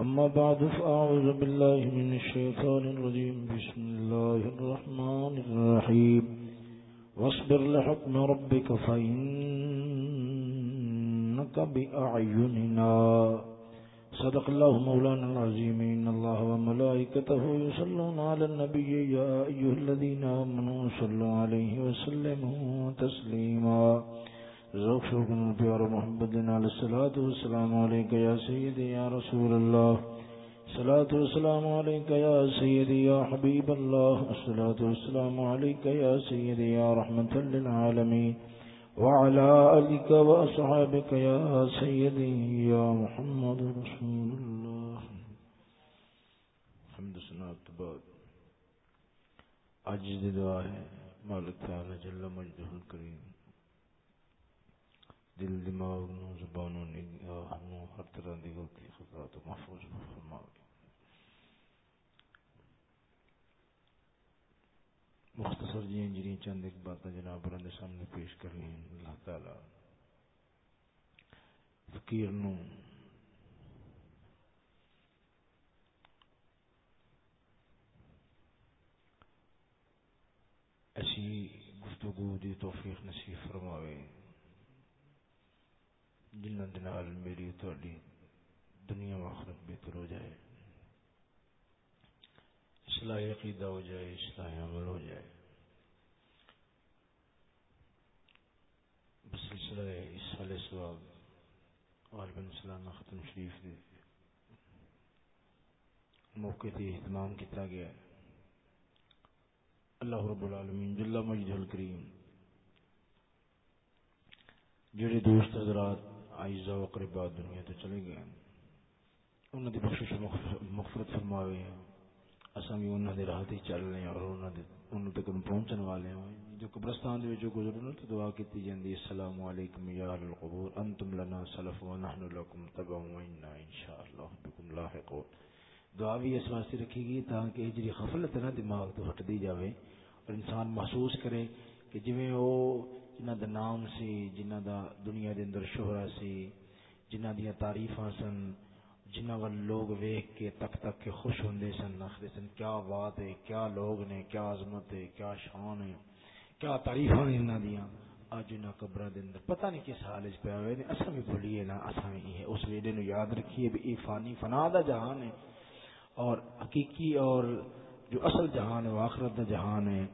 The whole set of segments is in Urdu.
أما بعد، فأعوذ بالله من الشيطان الرجيم. بسم الله الرحمن الرحيم. واصبر لحكم ربك فإنك بأعيننا. صدق الله مولانا العظيم. إن الله وملائكته يصلون على النبي. يا أيها الذين آمنوا صلوا عليه وسلموا تسليما. زوجكم البيار محمد عليه الصلاة والسلام عليك يا سيدي يا رسول الله الصلاة والسلام عليك يا سيدي يا حبيب الله الصلاة والسلام عليك يا سيدي يا رحمة للعالمين وعلى آلك وأصحابك يا سيدي يا محمد رسول الله حمد سنات بعد عجز دعا ہے مالک تعالی جل مجدہ الکریم دل دماغ نو زبان نگاہ نو ہر طرح دی غلطی خطا تو محفوظ فرماوے مختصر جی انجری چند ایک باتیں جناب برند سامنے پیش کر لی اللہ تعالی فقیر نو ایسی گفتگو دی توفیق نصیب فرماوے۔ جنہ دنال میری تھوڑی دنیا و آخرت بہتر ہو جائے اصلاح عقیدہ ہو جائے اصلاح عمل ہو جائے۔ سلسلہ اس سال سواب اور سلامہ ختم شریف دے موقع تے اہتمام کیتا گیا۔ اللہ رب العالمین جل مجد الکریم، جڑے دوست حضرات عائزہ و قربات دنیا تو چلے گئے انہوں دی بخشش مغفرت فرماوے ہیں۔ اساں بھی انہاں دے راہ تے چل رہے ہیں اور انہاں دے انہاں تک پہنچن والے ہیں۔ جو قبرستان دے وچ گزرن تو دعا کیتی جاندی السلام علیکم یا اہل القبور۔ انتم لنا سلف و نحن لكم تبع و انا انشاءاللہ بكم لاحقون۔ دعا بھی اس واسطے رکھی گئی تاکہ جڑی غفلت نہ دماغ تو ہٹ دی جاوے اور انسان محسوس کرے کہ جویں او جنہ دا نام سی، جنہ دا دنیا دے اندر شہرہ سی، جنہ دیا تعریفاں سن، جنہ وال لوگ ویکھ کے تک تک کے خوش ہوندے سن نخدے سن، کیا بات ہے، کیا لوگ نے، کیا عظمت ہے، کیا شان ہے، کیا تعریفاں نے انہاں دیاں۔ اج انہاں قبراں دے اندر پتہ نہیں کس حال وچ پیا ہوئے نے، اساں بھی بھولیے نا، اساں بھی ہے اس ویلے نو یاد رکھیے بھی اے فانی فنا دا جہان ہے۔ اور حقیقی اور جو اصل جہان ہے، وہ آخرت دا جہان ہے۔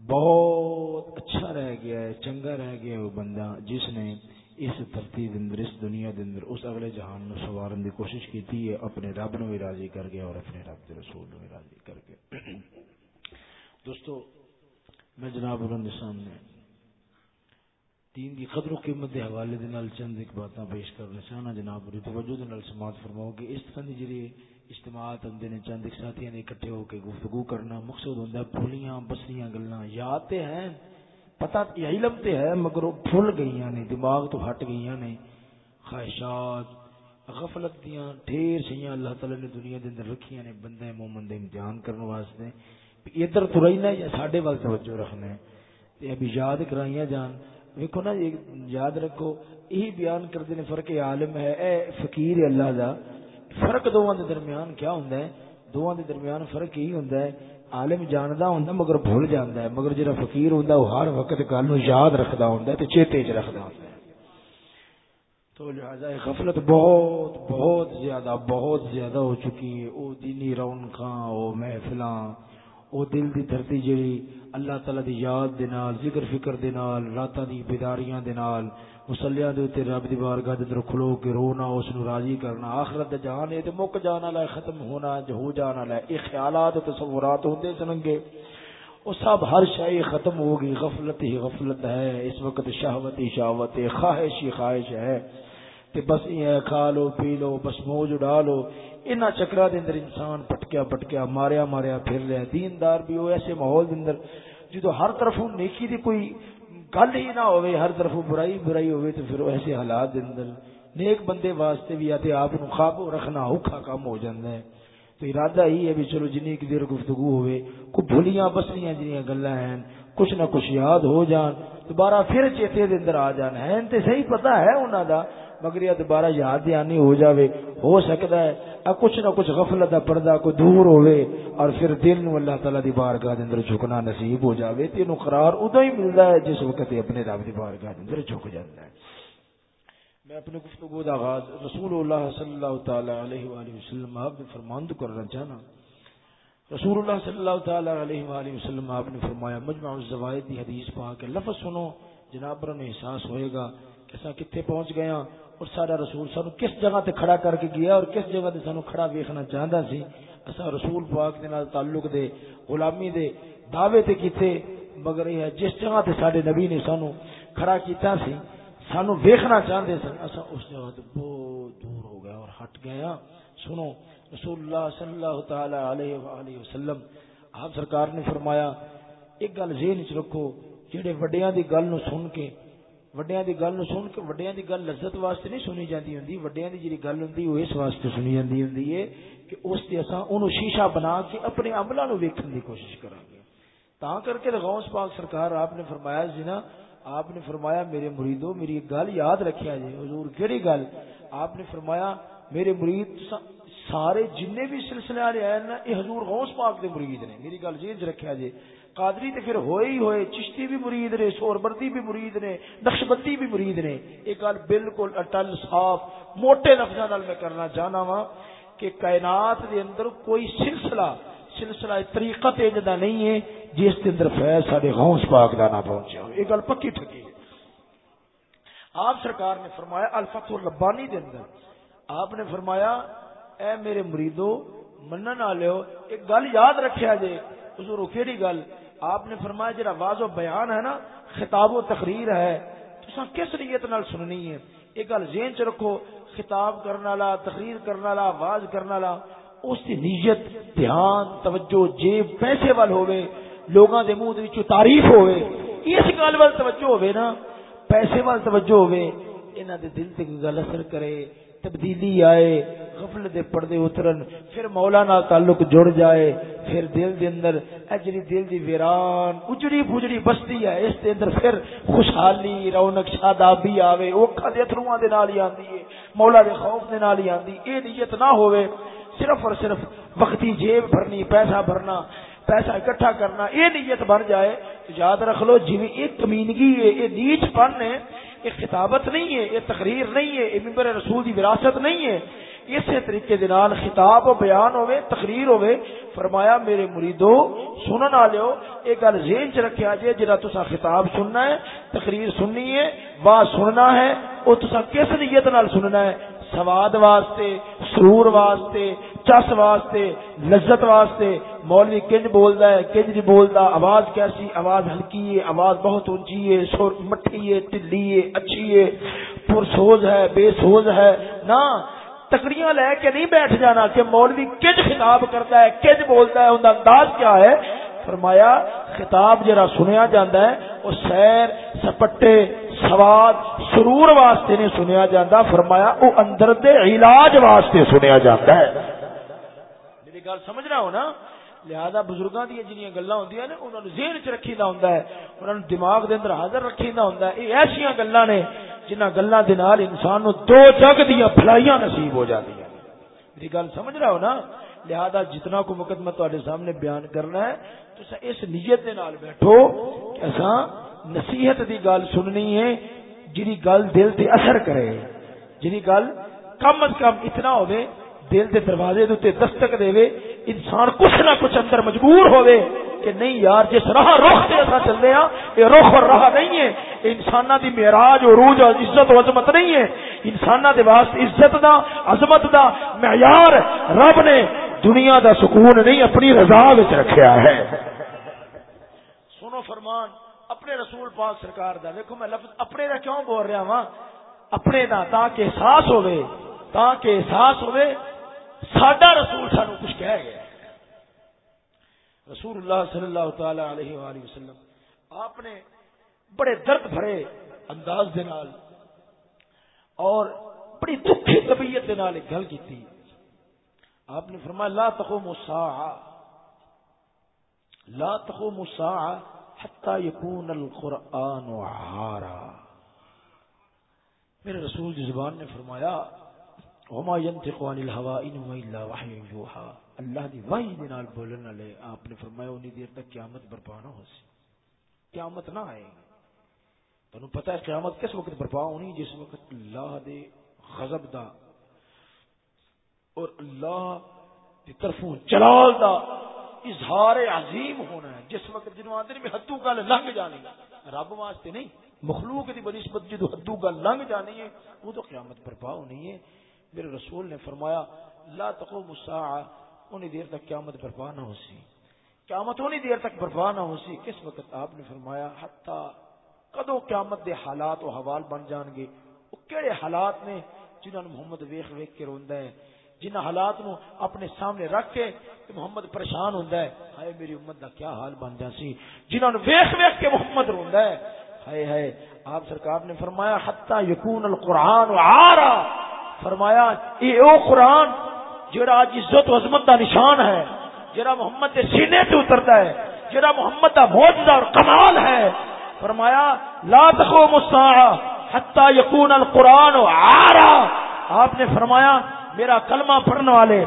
بہت اچھا رہ گیا ہے، چنگا رہ گیا ہے وہ بندہ جس نے اس ترتیب اندر، اس دنیا دے اندر، اس اگلے جہان نو سوارن دی کوشش کیتی ہے، اپنے رب نو بھی راضی کر گیا اور اپنے رب دے رسول نو بھی راضی کر گیا دوستو، میں جناب رند سامنے دین کی قدر و قیمت دے حوالے دے نال چند ایک باتاں پیش کرنا چاہنا۔ جناب ری توجہ دے نال سماعت فرماؤ کہ اس طرح دی جڑی اجتماعات ہوندے نے، چند ایک ساتھیاں نے اکٹھے ہو کے گفتگو کرنا، مقصد ہوندا ہے بھولیاں بسیاں گلاں یاد تے ہیں، پتہ علم تے ہے، مگر وہ بھول گئیاں نے، دماغ تو ہٹ گئیاں نے۔ خواہشات، غفلت دیاں ڈھیر سیاں اللہ تعالی نے دنیا دے اندر رکھیاں نے بندے مومن دے امتحان کرنے واسطے۔ ادھر تو رہنا یا ساڈے وال توجہ رکھنا ہے۔ تے ابھی یاد کرائیاں جان۔ ویکھو نا یاد رکھو یہی بیان کرتے ہیں فرق عالم ہے، اے فقیر اللہ دا فرق دونوں دے درمیان کیا ہوندا ہے؟ دونوں دے درمیان فرق یہی ہوندا ہے، عالم جاندا ہوندا مگر بھول جاندا ہے، مگر جڑا فقیر ہوندا وہ ہر وقت گل نو یاد رکھدا ہوندا ہے تے چیتے وچ رکھدا ہوندا ہے۔ تو لہذا غفلت بہت بہت زیادہ بہت زیادہ ہو چکی ہے۔ او دینی رونقاں او محفلاں، او دل دی دھرتی جڑی اللہ تعالی دی یاد دے نال، ذکر فکر دے نال، راتاں دی بیداریاں دے نال مصلیاں دے تے رب دی بارگاہ دے اندر کھلو کے رونا، اس نو راضی کرنا۔ آخرت دا جہان ہے تے مک جان والا ختم ہونا، جو ہو جان والا ہے اے خیالات تے تصورات ہوندے سننگے۔ وہ سب ہر شے ختم ہوگی غفلت ہی غفلت ہے۔ اس وقت شہوت ہی شہوت ہے۔ خواہش ہی خواہش ہے۔ تے بس یہ کھا لو، پی لو، بس موج اڑا لو۔ ان چکرا دے اندر انسان پٹکیا پٹکیا ماریا ماریا پھر رہا دیندار بھی ہو، ایسے ماحول دے اندر جدو ہر طرف نیکی دی کوئی گل ہی نہ ہوئے ہر طرف برائی برائی ہوئے تو پھر ایسے حالات اندر نیک بندے واسطے بھی آتے آپ نو خواب رکھنا اوکھا کام ہو جاندہ ہے۔ تو ارادہ ہی ہے بھی چلو جنی کی دیر گفتگو ہوئے کو بھولیاں بسنیاں جنیاں گلاں ہیں، کچھ نہ کچھ یاد ہو جان، دوبارہ پھر چیتے دے اندر آ جان ہیں۔ تے صحیح پتہ ہے انہاں دا مگر یہ دوبارہ یاد دہانی ہو جاوے، ہو سکتا ہے کچھ نہ کچھ غفلت دا پردہ کو دور ہوئے اور پھر دل نو اللہ تعالی دی بارگاہ دے اندر جھکنا نصیب ہو جاوے، تینو قرار ادو ہی ملدا ہے جس وقت اپنے رب دی بارگاہ دے اندر جھک جاندا ہے۔ میں اپنے گفتگو دا آغاز رسول اللہ صلی اللہ تعالی علیہ والہ وسلم آپ نے فرمان تو کرنا چاہنا۔ رسول اللہ صلی اللہ تعالی علیہ والہ وسلم آپ نے فرمایا، مجمع الزوائد دی حدیث پاک لفظ سنو، جناب پر احساس ہوئے گا کہ اسا کتنے پہنچ گئے ہاں اور سارا رسول سانو کس جگہ تے کھڑا کر کے گیا اور کس جگہ تے سانو کھڑا ویکھنا چاہندا سی؟ اسا رسول پاک دے نال تعلق دے، غلامی دے دعوے تے کیتے، مگر یہ جس جگہ تے ساڈے نبی نے سانو کھڑا کیتا سی، سانو ویکھنا چاہندے سن اسا اس جگہ تے بہت دور ہو گیا اور ہٹ گیا ہاں۔ سنو رسول اللہ صلی اللہ تعالی علیہ وآلہ وسلم، آپ سرکار نے فرمایا، ایک گل ذہن وچ رکھو، جڑے وڈیاں دی گل نو سن کے وڈیاں دی گل نو سن کے وڈیاں دی گل لذت واسطے نہیں سنی جاندی ہوندی وڈیاں دی جڑی گل ہوندی او اس واسطے سنی جاندی ہوندی ہے کہ اس تے اساں اونوں شیشہ بنا کے اپنے عملاں نو ویکھن دی کوشش کراں گے تا کر کے غوث پاک سرکار آپ نے فرمایا جی نا آپ نے فرمایا میرے مریدو میری گل یاد رکھیا جی حضور کیڑی گل آپ نے فرمایا میرے مرید سارے جن بھی سلسلے والے آئے نا، یہ حضور غوث پاک دے مرید نے، میری گل جی رکھیا جی قادری تے پھر ہوئے ہی ہوئے، چشتی بھی مرید نے سور بردی بھی مرید نے نقش بھی مرید نے۔ یہ گل بالکل اٹل، صاف، موٹے لفظوں میں کرنا چاہنا وا کہ کائنات دے اندر کوئی سلسلہ سلسلہ طریقہ طریقت انجدہ نہیں ہے جس کے اندر فیض سارے غوث پاک دا نہ پہنچا یہ گل پکی ٹھکی ہے۔ آپ سرکار نے فرمایا، الفتح الربانی دے اندر۔ آپ نے فرمایا اے میرے مریدو منن والےو ایک گل یاد رکھیا جے، حضور کیڑی گل؟ آپ نے فرمایا جڑا واضح بیان ہے نا، خطاب و تقریر ہے تو کس نیت نال سننی ہے؟ یہ گل ذہن چ رکھو، خطاب کرنے والا، تقریر کرنے والا، آواز کرنے والا، اس کی نیت، دھیان، توجہ، جیب، پیسے وال ہوے لوگاں دے منہ وچ تعریف ہوے اس گل وال توجہ ہوے نا، پیسے وال توجہ ہوے انہاں دے دل تے گل اثر کرے تبدیلی آئے، غفل دے پردے اترن، پھر مولا نال تعلق جڑ جائے، پھر دل دے اندر اجری دل دی ویران، اجڑی بجڑی بستی ہے، اس دے اندر پھر خوشحالی، رونق، شادابی آوے اوکھا دے اتھرواں دے نال ہی آندی ہے، مولا دے خوف دے نال ہی آندی اے نیت نہ ہوے صرف اور صرف وقتی جیب بھرنی، پیسہ بھرنا، پیسہ اکٹھا کرنا یہ نیت بن جائے تو یاد رکھ لو جی ایک کمینگی ہے یہ نیچ پن ہے یہ خطابت نہیں ہے، یہ تقریر نہیں ہے، یہ ممبر رسول کی وراثت نہیں ہے۔ اسی طریقے دنال خطاب و بیان ہوئے تقریر ہوئے فرمایا، میرے مریدو، سنن آلیو ایک گل ذہن چ رکھیا جے جڑا تسا خطاب سننا ہے، تقریر سننی ہے وا سننا ہے، او تسا کس نیت نال سننا ہے؟ سواد واسطے، سرور واسطے، چس واسطے، لذت واسطے۔ مولوی کنج بولدا ہے، کنج جی نہیں بولدا آواز کیسی؟ آواز ہلکی ہے، آواز بہت اونچی ہے، سر مٹھی ہے، ٹلی ہے، اچھی ہے۔ پرسوز ہے، بے سوز ہے۔ نا تکڑیاں لے کے نہیں بیٹھ جانا کہ مولوی کنج خطاب کرتا ہے، کنج بولتا ہے، ان کا انداز کیا ہے؟ فرمایا، خطاب جرا سنیا جاندہ ہے، وہ سیر، سپٹے سواد سرور واسطے نہیں سنیا جاندہ فرمایا وہ اندر دے علاج واسطے سنیا جاندہ ہے۔ میری گل سمجھ رہا ہو نا؟ لہذا بزرگاں دی جنیاں گلاں ہوندیاں نے، انہاں نوں ذہن وچ رکھیدا ہوندا ہے، انہاں نوں دماغ دے اندر حاضر رکھیدا ہوندا ہے۔ اے ایسیاں گلاں نے جنہاں گلاں دے نال انسان نوں دو جگ دیاں بھلائیاں نصیب ہو جاندیاں میری گل سمجھ رہا ہو نا؟ لہذا جتنا کو وقت میں تواڈے سامنے بیان کرنا ہے تو اس نیت دے نال بیٹھو کہ اساں نصیحت دی گل سننی ہے جی گل دل تے اثر کرے۔ جی گل کم از کم اتنا ہوے دل دے دروازے دے دستک دے انسان کچھ نہ کچھ اندر مجبور ہوے کہ نہیں یار، جس راہ رخ سے اصا چلے ہاں یہ رخ اور راہ نہیں ہے۔ انسان دی معراج عروج اور عزت و عظمت نہیں ہے۔ انسان دے واسطے عزت دا، عظمت دا معیار رب نے دنیا دا سکون نہیں، اپنی رضا وچ رکھیا ہے۔ سنو فرمان اپنے رسول پاک سرکار دا دیکھو میں لفظ اپنے دا کیوں بول رہا ہاں اپنے دا، تاکہ احساس ہوے تاکہ احساس ہوے ساڈا رسول سانو کچھ کہہ گیا رسول اللہ صلی اللہ تعالی علیہ وآلہ وسلم، آپ نے بڑے درد بھرے انداز دے نال اور بڑی دکھی طبیعت دے نال ایک گل کی آپ نے فرمایا، لا تقوم الساعه لا تقوم الساعه حتى يكون القرآن عارا۔ میرے رسول کی زبان نے فرمایا، وما ينطق عن الهوى ان هو الا وحي يوحى۔ اللہ دی وحی دے نال بولن والے، آپ نے فرمایا، انہی دیر تک قیامت برپا نہ ہو سی۔ قیامت نہ آئے۔ گی تانوں پتہ ہے قیامت کس وقت برپا ہونی؟ جس وقت اللہ دے غضب دا اور اللہ دی طرفوں جلال دا اظہار عظیم ہونا ہے۔ جس وقت جنوں آندے میں حدوں گل لنگ جانی رب واسطے نہیں، مخلوق دی بنسبت جدو حدوں گل لنگ جانی ہے وہ تو قیامت برپا ہونی ہے۔ میرے رسول نے فرمایا، لا تقوم الساعه انہی دیر تک قیامت برپا نہ ہو سی قیامت انہی دیر تک برپا نہ ہو سی کس وقت آپ نے فرمایا، حتی کدو قیامت دے حالات و حوال بن جان گے۔ وہ کہڑے حالات نے جنہوں نے محمد ویخ ویخ کے روندا ہے۔ جن حالات نو اپنے سامنے رکھ کے محمد پریشان ہوندا ہے۔ ہائے میری امت دا کیا حال بن جا سی۔ جنہوں نے ویخ ویخ کے محمد روندا ہے۔ ہائے ہائے، آپ سرکار نے فرمایا، حتی یکون القرآن عارا۔ فرمایا یہ او قرآن، جڑا اج عزت و عظمت دا نشان ہے، جڑا محمد کے سینے سے اترتا ہے، جڑا محمد دا معجزہ اور کمال ہے۔ فرمایا، لا تقوم الساعه حتى يكون القران عارا۔ آپ نے فرمایا میرا کلمہ پڑھنے والے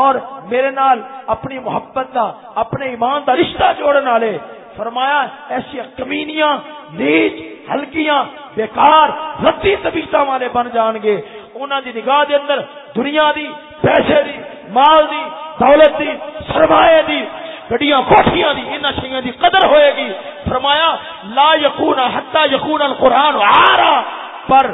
اور میرے نال اپنی محبت دا، اپنے ایمان دا رشتہ جوڑنے والے۔ فرمایا، ایسی کمینیاں، نیچ، ہلکیاں، بیکار رتی طبیعت والے بن جان گے۔ انہوں دی نگاہ دے اندر دنیا دی، پیسے دی، مال دی، دولت دی، سرمایہ دی گڈیاں کوٹھیاں دی، انہاں شیاں دی قدر ہوئے گی۔ فرمایا، لا یکون حتا یکون القران عارا، پر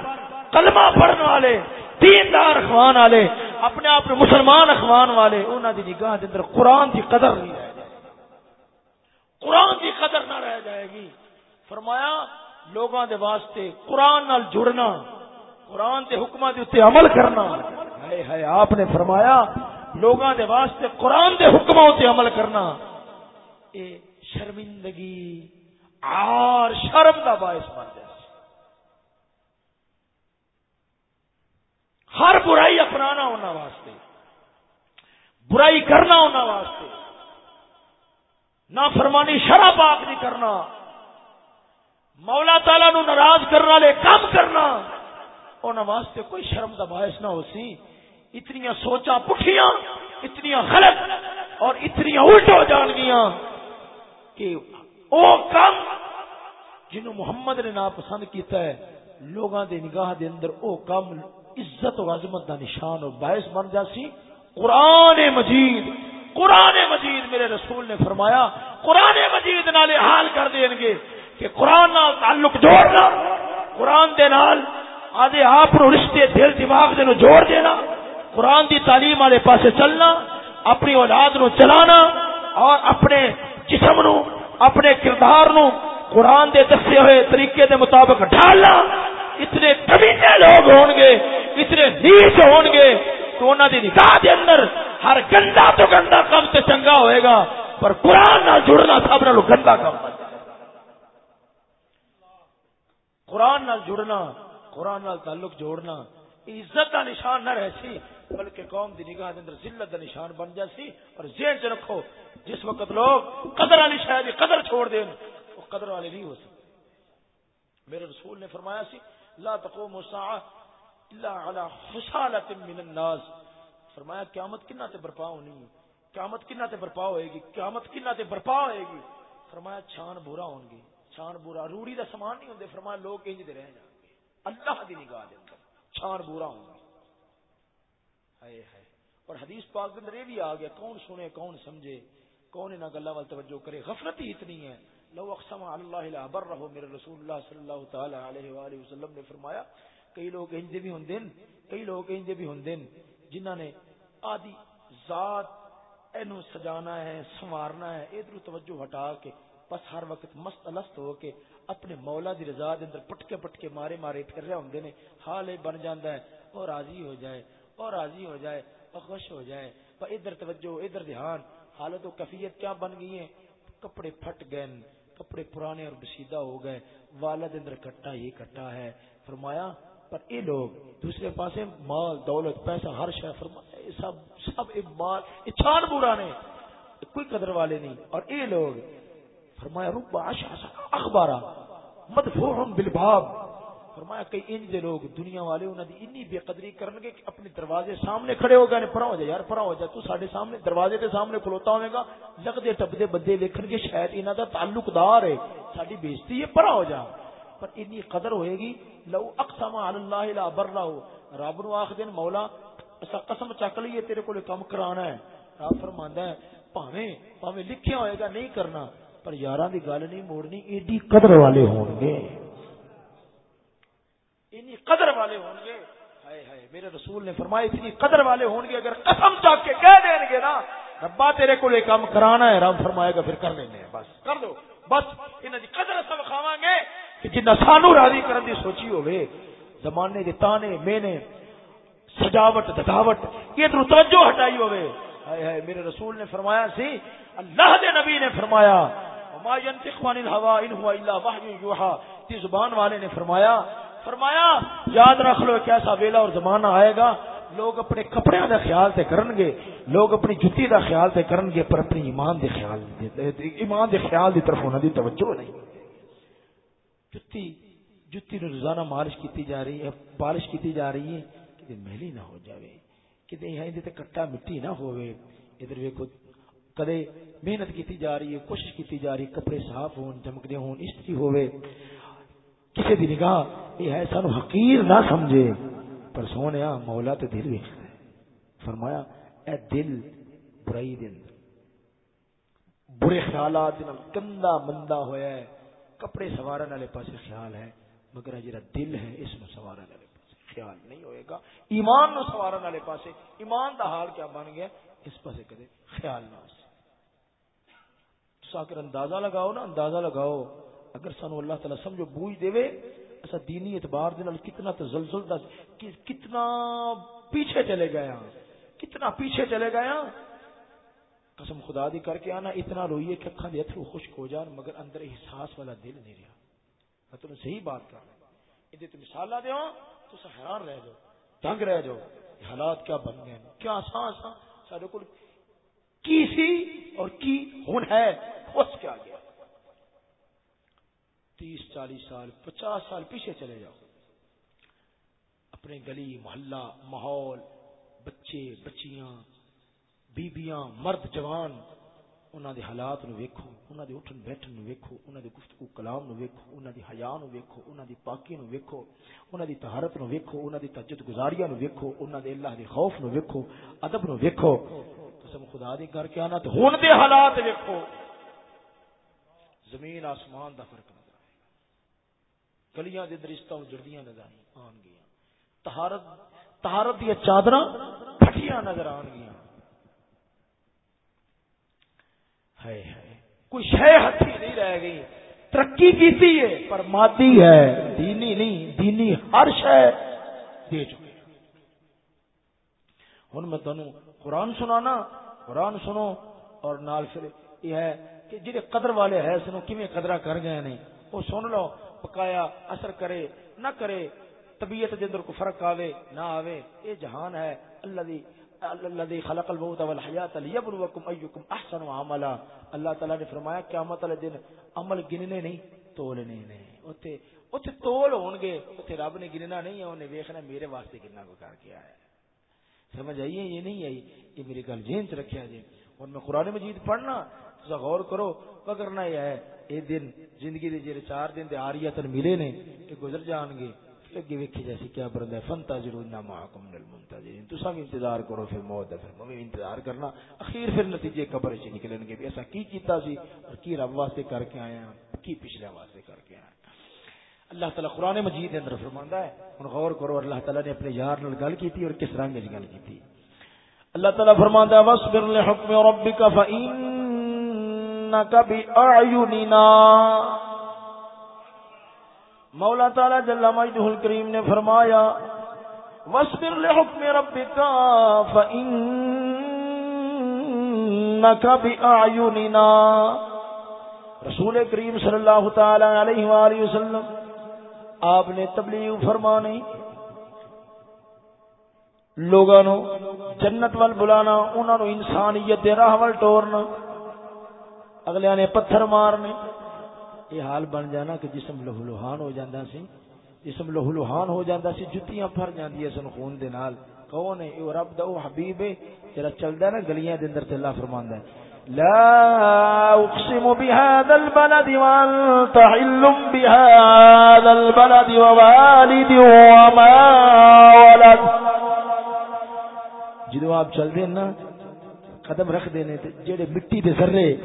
کلمہ پڑھنے والے دیندار اخوان والے، اپنے آپ مسلمان اخوان والے، انہاں دی نگاہ دے اندر قرآن دی قدر نہیں رہ جائے قرآن دی قدر نہ رہ جائے گی۔ فرمایا، لوگاں دے واسطے قرآن نال جڑنا، قرآن کے حکم کے اتنے عمل کرنا۔ ہے ہے آپ نے فرمایا لوگوں کے واسطے قرآن کے حکموں سے عمل کرنا۔ اے شرمندگی، آر شرم کا باعث بن جائے۔ ہر برائی اپنانا ہونا واسطے۔ برائی کرنا ہونا واسطے۔ نہ فرمانی شراب آپ نہیں کرنا۔ مولا تالا نو ناراض کرنے والے کام کرنا۔ انہوں واسطے کوئی شرم کا باعث نہ ہو سی۔ اتنی سوچا پٹھیاں اتنی غلط اور اتنی الٹ ہو جان گیا کہ او کم جنہوں محمد نے ناپسند کیتا ہے، لوگاں دے نگاہ دے اندر او کم عزت و عظمت دا نشان اور باعث بن جاسی۔ قرآن مجید قرآن مجید میرے رسول نے فرمایا، قرآن مجید نالے حال کر دیں گے کہ قرآن نال تعلق جوڑنا، قرآن دے نال آدھے آپ رشتے دل دماغ دے نو جوڑ دینا، قرآن دی تعلیم والے پاسے چلنا، اپنی اولاد نو چلانا اور اپنے جسم نو، اپنے کردار نو قرآن دے دسے ہوئے طریقے دے مطابق ڈالنا اتنے کمینے لوگ ہون گے، اتنے نیچ ہون گے تو انہوں دی نگاہ دے اندر ہر گندا تو گندا کم سے چنگا ہوئے گا، پر قرآن نہ جڑنا سب نالو گندا کم قرآن نہ جڑنا، قرآن نال تعلق جوڑنا عزت کا نشان نہ رہ سی، بلکہ قوم دی نگاہ دے اندر ذلت کا نشان بن جاسی اور ذہن چ رکھو، جس وقت لوگ قدر والی شاید قدر چھوڑ دیں وہ قدر والے نہیں ہو سکتے۔ میرے رسول نے فرمایا سی لا تقوم الساعه الا على خصاله من الناس. فرمایا، قیامت کنا تے برپا ہونی قیامت کنا تے برپا ہوئے گی. قیامت کنا تے برپا ہوئے گی. فرمایا، چھان بورا ہون گی چھان بورا. روڑی دا سامان نہیں ہوندے. فرمایا، لوگ انج دے رہ جان گے. اللہ دی نگاہ دے اندر چھان بورا ہوں ہائے ہائے. اور حدیث پاک کے اندر یہ بھی آ گیا، کون سنے، کون سمجھے. کون انہاں گلاں وال توجہ کرے. غفلت ہی اتنی ہے. لو اقسم اللہ لا برہ میرے رسول اللہ صلی اللہ تعالی علیہ والہ وسلم نے فرمایا، کئی لوگ انج بھی ہوندے کئی لوگ انج بھی ہوندے جنہاں نے آدی ذات اینو سجانا ہے، سنوارنا ہے، ادھر توجہ ہٹا کے، بس ہر وقت مست الست ہو کے اپنے مولا دی رضا دے اندر پٹکے پٹکے مارے مارے پھر رہے ہوندے نے حال بن جاندا ہے اور راضی ہو جائے اور راضی ہو جائے اور خوش ہو جائے پر ادھر توجہ، ادھر دھیان، حالت و کفیت کیا بن گئی ہیں؟ کپڑے پھٹ گئے کپڑے پرانے اور بشیدہ ہو گئے، والد اندر کٹا، یہ کٹا ہے۔ فرمایا، پر یہ لوگ، دوسرے پاسے مال، دولت، پیسہ، ہر شے، فرمایا یہ سب سب مال یہ چھان برا نے، کوئی قدر والے نہیں۔ اور یہ لوگ، فرمایا، رب اخبارا مدفوع بالباب فرمایا کئی انج دے لوگ دنیا والے انہاں دی انی بے قدری کرن گے کہ اپنے دروازے سامنے کھڑے ہو گئے نے، پرا ہو جا، یار پرا ہو جا، تو ساڈے سامنے دروازے دے سامنے کھلوتا ہوے گا لگدے ٹبدے بندے ویکھن گے، شاید انہاں دا تعلق دار ہے، ساڈی بےزتی ہے، پرا ہو جا۔ پر انی قدر ہوئے گی، لو اقسم علی اللہ لا برہ رب نو آکھ دین، مولا، اسا قسم چک لئیے تیرے کولے کام کرانا ہے۔ رب فرماندا ہے، پاویں پاویں لکھیا ہوئے گا، نہیں کرنا۔ پر یاراں دی گل نہیں، موڑنی، ایڈی قدر والے ہون گے اتنی قدر والے ہون گے۔ ہائے ہائے، میرے رسول نے فرمایا، اتنی قدر والے ہون گے، اگر قسم چاک کے کہہ دیں گے نا، ربا تیرے کو یہ کام کرانا ہے، رب فرمائے گا، پھر کر لینے بس کر دو۔ بس انہاں دی قدر سب کھاواں گے۔ کہ جنہ سانو راضی کرن دی سوچی ہوے زمانے دے تانے، مینے، سجاوٹ دکھاوٹ یہ تو توجہ ہٹائی ہوے ہائے ہائے، میرے رسول نے فرمایا سی، اللہ دے نبی نے فرمایا ما ينطق عن الهوى ان هو الا وحي يوحى۔ تی زبان والے نے فرمایا فرمایا، یاد رکھ لو ایک ایسا ویلا اور زمانہ آئے گا، لوگ اپنے کپڑے کا خیال تے کرن گے لوگ اپنی جتی دا خیال تے کرن گے پر اپنی ایمان دے خیال دے ایمان دے خیال دی طرف انہاں دی توجہ نہیں۔ جتی جتی نو روزانہ مالش کیتی جا رہی ہے، پالش کیتی جا رہی ہے کہ میلی نہ ہو جاوے کہ یہاں دے تے کٹا مٹی نہ ہوے ادھر ویکھو، کدے محنت کیتی جا رہی ہے، کوشش کیتی جا رہی ہے، کپڑے صاف ہون، چمکدے ہون، استری ہوے کسی دی نگاہ یہ ہے سانو حقیر نہ سمجھے۔ پر سونے مولا تو دل بھی فرمایا، اے دل برائی دن۔ برے خیالات دن گندا مندا ہویا ہے۔ کپڑے سوارن والے پاس خیال ہے، مگر جڑا دل ہے، اس میں سوارن والے پاس خیال نہیں ہوئے گا۔ ایمان نو سوارن والے پاس ایمان دا حال کیا بن گیا؟ اس پاسے کدے خیال نہ ہو ساکر اندازہ لگاؤ نا، اندازہ لگاؤ۔ اگر سانو اللہ تعالی سمجھو بوجھ دے ایسا دینی اعتبار دے نال کتنا تزلزل دا کتنا پیچھے چلے گئے ہاں کتنا پیچھے چلے گئے ہاں قسم خدا دی کر کے آنا، اتنا روئیے کہ اکھاں دے اتھرو خشک ہو جان، مگر اندر احساس والا دل نہیں رہا۔ میں تمہیں صحیح بات کر رہا ہوں ادھر تم مثال لا دیو تو حیران رہ جاؤ، تنگ رہ جاؤ حالات کیا بن گئے کیا آسان آسان، سارے کو کی سی اور کی ہن ہے اس کیا گیا تیس چالیس سال، پچاس سال پیچھے چلے جاؤ۔ اپنے گلی، محلہ، ماحول، بچے، بچیاں، بیبیاں، مرد، جوان انہوں دے حالات نو ویکھو انہوں دے اٹھن بیٹھن نو ویکھو انہوں دے گفتگو، کلام نو ویکھو انہوں دی حیا نو ویکھو انہوں دی پاکی نو ویکھو انہوں دی طہارت نو ویکھو انہوں دی تہجد گزاریاں نو ویکھو انہوں دے اللہ دے خوف نو ویکھو، ادب نو ویکھو۔ قسم خدا دی کر کے آنا تے ہن دے حالات ویکھو۔ زمین آسمان دا فرق گلیاں دے درستہ جڑدیاں نظر آن گیا تہارت تہارت دیا چادر پھٹیاں نظر آن گیا ہے کوئی شہ ہتھی نہیں رہ گئی۔ ترقی کیتی ہے، پر مادی ہے، دینی نہیں، دینی ہر شہ دے چکے ہوں میں تمہیں قرآن سنانا، قرآن سنو اور نال پھر یہ ہے کہ جہے قدر والے ہے، سنو کیویں قدرہ کر گئے نے؟ وہ سن لو۔ پکایا، اثر کرے، نہ کرے، طبیعت دے اندر کو فرق آوے، نہ آوے، اے جہان ہے اللہ دی الذي خلق الموت والحیات ليبلوکم ایکم احسن عملا۔ اللہ تعالی نے فرمایا، قیامت والے دن عمل گننے نہیں، تولنے نے اوتے اوتے تول ہون گے اوتے رب نے گننا نہیں ہے اونے ویکھنا میرے واسطے کتنا کو کر کے آیا سمجھ آئی یہ نہیں آئی؟ یہ میری گل ذہن چ رکھیا جی۔ اور میں قرآن مجید پڑھنا تو غور کرو پکڑنا یہ ہے۔ یہ دن، زندگی دے جڑے چار دن دے آریتن ملے نے کہ گزر جان گے۔ لگے ویکھی جیسے کیا برند ہے۔ فنتا ضرور نہ معکم من المنتظرین تو سب انتظار کرو پھر موت ہے۔ پھر میں انتظار کرنا۔ اخیر پھر نتیجے قبر سے نکلن گے۔ ایسا کی کیتا سی اور کی رب واسطے کر کے آیا کی پچھلے واسطے کر کے آیا اللہ تعالی قرآن مجید اندر فرماندا ہے۔ ہن غور کرو، اللہ تعالی نے اپنے یار نال گل کیتی اور کس رنگ وچ گل کیتی؟ اللہ تعالی فرماندا ہے واسبر لحکم ربک فإن مولا تالا جل مجدہ الکریم نے فرمایا وصبر لحکم ربک فإنك بأعيننا. رسول کریم صلی اللہ تعالی علیہ وآلہ وسلم، آپ نے تبلیغ فرمانی لوگوں جنت وال بلانا، انہوں انسانیت دے راہ وال ٹورنا اگلے نے پتھر مارنے۔ یہ حال بن جانا کہ جسم لہو لوہان ہو جاتا سی۔ جسم لہو لوہان ہو جاتا سی، جتیاں پھر جاندی سن خون دے نال۔ کون ہے؟ او رب دا او حبیب ہے۔ جڑا چلدا نا گلیاں دے اندر تے اللہ فرماندا ہے۔ لا اقسم بهذا البلد وانت حل بهذا البلد ووالد وما ولد۔ جدو آپ چل دے نا، قدم رکھ دینے جڑے مٹی دے ذرے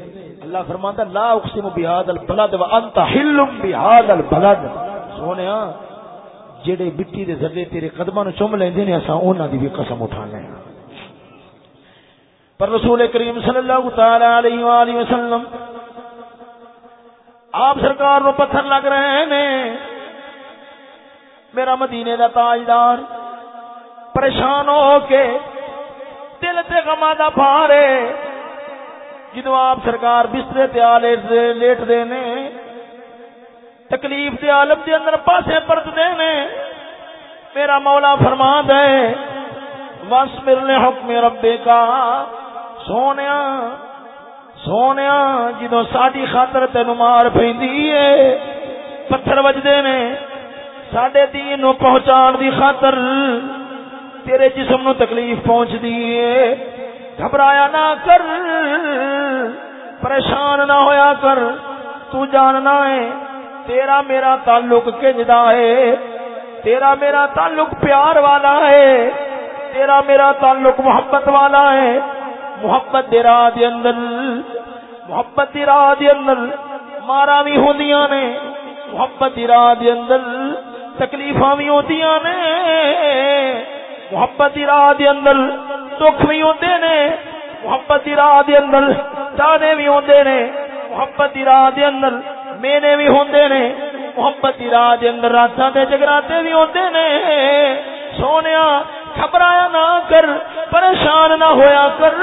اللہ فرماندا لا اقسم بهذا البلد وانت حل بهذا البلد. سونیا، جڑے مٹی دے ذرے تیرے قدماں نو چوم لیندے نے، اساں انہاں دی بھی قسم اٹھا لیں پر رسول کریم صلی اللہ تعالی علیہ والہ وسلم، آپ سرکار نو پتھر لگ رہے نے میرا مدینے دا تاجدار، پریشان ہو کے دل تے غما دا بھارے جدو آپ سرکار بسترے تے آلے لیٹ دے نے تکلیف دے عالم دے اندر پاسے پرت دے نے میرا مولا فرما دے واسمر لے حکم ربے کا سونے سونے جدو ساری خاطر تین مار پی پتھر وجدے نے سڈے دین نو پہنچان دی خاطر تیرے جسم نو تکلیف پہنچ دی گھبرایا نہ کر، پریشان نہ ہویا کر۔ تو جاننا ہے، تیرا میرا تعلق کنجدا ہے۔ تیرا میرا تعلق پیار والا ہے۔ تیرا میرا تعلق محبت والا ہے۔ محبت دی راہ دے اندر، محبت دی راہ دے اندر مارا بھی ہوندیاں نے۔ محبت دی راہ دے اندر تکلیفاں بھی ہوندیاں نے۔ محبت دی راہ دے اندر دکھ بھی ہوندے نے، محبت دی راہ دے اندر تانے بھی ہوندے نے، محبت دی راہ دے اندر مینے بھی ہوندے نے، محبت دی راہ دے اندر راتاں تے جگراتے بھی ہوندے نے۔ سونیا، گھبرایا نہ کر، پریشان نہ ہویا کر۔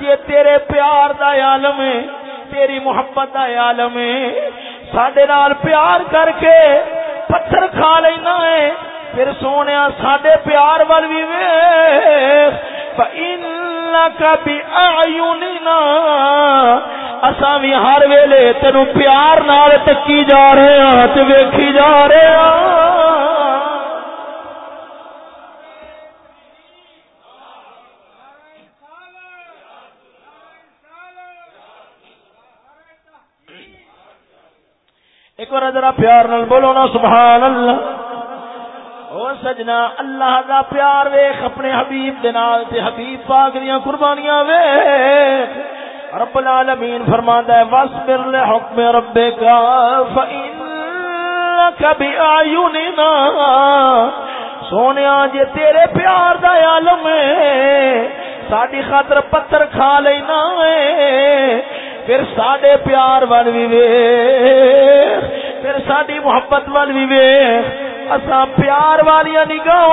یہ تیرے پیار دا عالم ہے، تیری محبت دا عالم ہے۔ ساڈے نال پیار کر کے پتھر کھا لینا ہے۔ پھر سونے ساڈے پیار وال بھی ویکھ۔ اساں بھی ہر ویلے تینو پیار نال تکی جا رہے ہاں تے ویکھی جا رہے ہاں۔ ایک بار ذرا پیار نال بولو نا، سبحان اللہ۔ او سجنا، اللہ دا پیار ویکھ اپنے حبیب دے نال تے حبیب پاک دیاں قربانیاں ویکھ رب العالمین فرماندا ہے واصبر لحکم ربک فإنک بأعیننا سونیا، جے تیرے پیار دا عالم ہے، ساڈی خاطر پتھر کھا لینا ہے۔ پھر ساڈے پیار ول بھی ویخ، پھر ساری محبت ول بھی ویخ۔ اسا پیار والیاں نگاہ